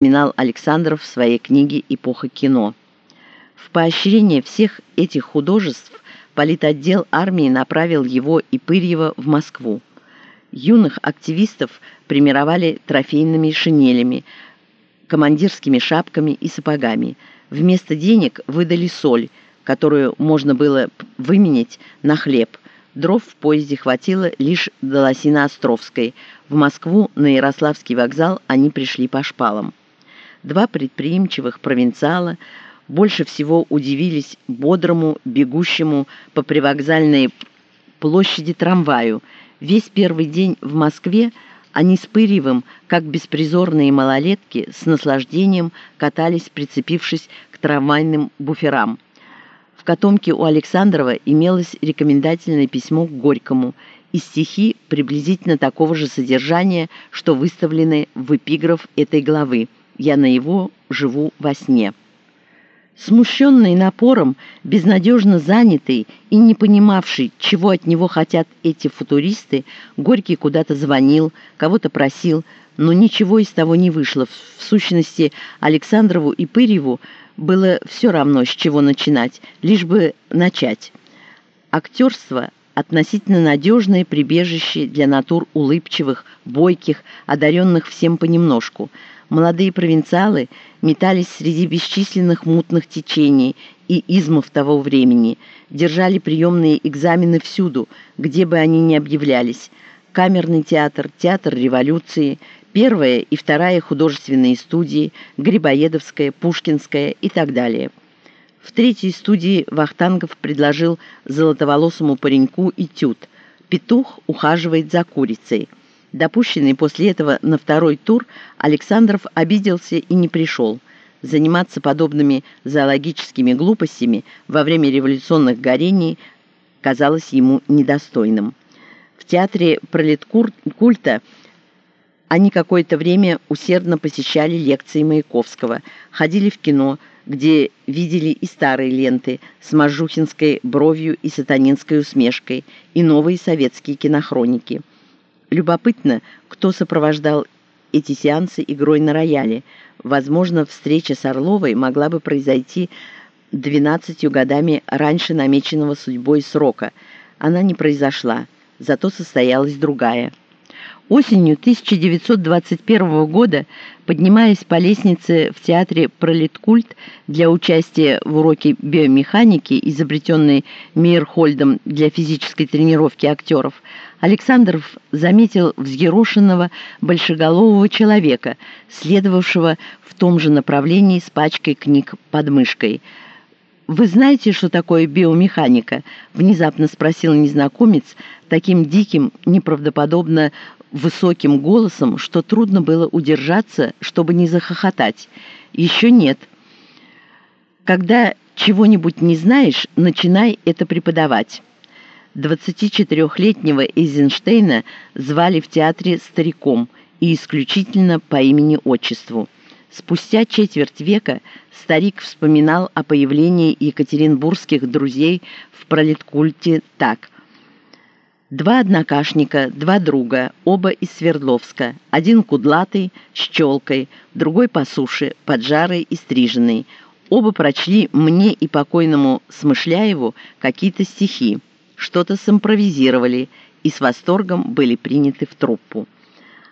вспоминал Александров в своей книге «Эпоха кино». В поощрение всех этих художеств политотдел армии направил его и Пырьева в Москву. Юных активистов примировали трофейными шинелями, командирскими шапками и сапогами. Вместо денег выдали соль, которую можно было выменять на хлеб. Дров в поезде хватило лишь до Лосино-Островской. В Москву на Ярославский вокзал они пришли по шпалам. Два предприимчивых провинциала больше всего удивились бодрому, бегущему по привокзальной площади трамваю. Весь первый день в Москве они с Пырьевым, как беспризорные малолетки, с наслаждением катались, прицепившись к трамвайным буферам. В котомке у Александрова имелось рекомендательное письмо к Горькому и стихи приблизительно такого же содержания, что выставлены в эпиграф этой главы я на его живу во сне. Смущенный напором, безнадежно занятый и не понимавший, чего от него хотят эти футуристы, Горький куда-то звонил, кого-то просил, но ничего из того не вышло. В сущности, Александрову и Пырьеву было все равно, с чего начинать, лишь бы начать. Актерство – относительно надежное прибежище для натур улыбчивых, бойких, одаренных всем понемножку – молодые провинциалы метались среди бесчисленных мутных течений и измов того времени, держали приемные экзамены всюду, где бы они ни объявлялись. Камерный театр, театр революции, первая и вторая художественные студии, Грибоедовская, Пушкинская и так далее. В третьей студии Вахтангов предложил золотоволосому пареньку этюд «Петух ухаживает за курицей». Допущенный после этого на второй тур, Александров обиделся и не пришел. Заниматься подобными зоологическими глупостями во время революционных горений казалось ему недостойным. В театре пролеткульта они какое-то время усердно посещали лекции Маяковского, ходили в кино, где видели и старые ленты с Мажухинской бровью и сатанинской усмешкой, и новые советские кинохроники – Любопытно, кто сопровождал эти сеансы игрой на рояле. Возможно, встреча с Орловой могла бы произойти 12 годами раньше намеченного судьбой срока. Она не произошла, зато состоялась другая. Осенью 1921 года, поднимаясь по лестнице в театре «Пролеткульт» для участия в уроке биомеханики, изобретенной Мейерхольдом для физической тренировки актеров, Александров заметил взъерошенного большеголового человека, следовавшего в том же направлении с пачкой книг под мышкой. «Вы знаете, что такое биомеханика?» — внезапно спросил незнакомец таким диким, неправдоподобно высоким голосом, что трудно было удержаться, чтобы не захохотать. «Еще нет. Когда чего-нибудь не знаешь, начинай это преподавать». 24-летнего Эйзенштейна звали в театре стариком и исключительно по имени-отчеству. Спустя четверть века старик вспоминал о появлении екатеринбургских друзей в пролеткульте так. Два однокашника, два друга, оба из Свердловска, один кудлатый, с челкой, другой по суше, поджарый и стриженный. Оба прочли мне и покойному Смышляеву какие-то стихи что-то симпровизировали и с восторгом были приняты в труппу.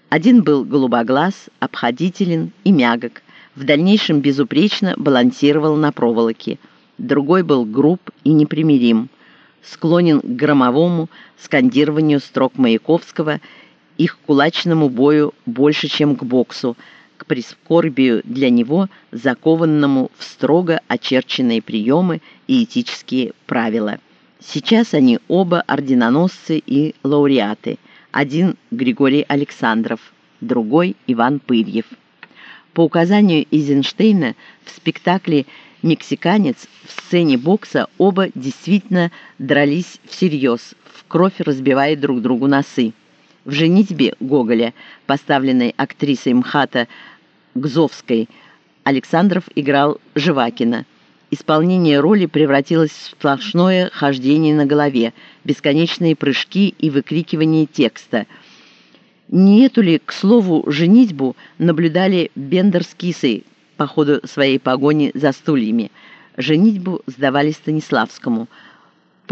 Один был голубоглаз, обходителен и мягок, в дальнейшем безупречно балансировал на проволоке. Другой был груб и непримирим, склонен к громовому скандированию строк Маяковского, их кулачному бою больше, чем к боксу, к прискорбию для него, закованному в строго очерченные приемы и этические правила. Сейчас они оба орденоносцы и лауреаты. Один Григорий Александров, другой Иван Пырьев. По указанию Эйзенштейна в спектакле «Мексиканец» в сцене бокса оба действительно дрались всерьез, в кровь разбивая друг другу носы. В «Женитьбе» Гоголя, поставленной актрисой МХАТа Гзовской, Александров играл Живакина – Исполнение роли превратилось в сплошное хождение на голове, бесконечные прыжки и выкрикивание текста. Не эту ли, к слову, женитьбу наблюдали Бендер с Кисой по ходу своей погони за стульями. Женитьбу сдавали Станиславскому –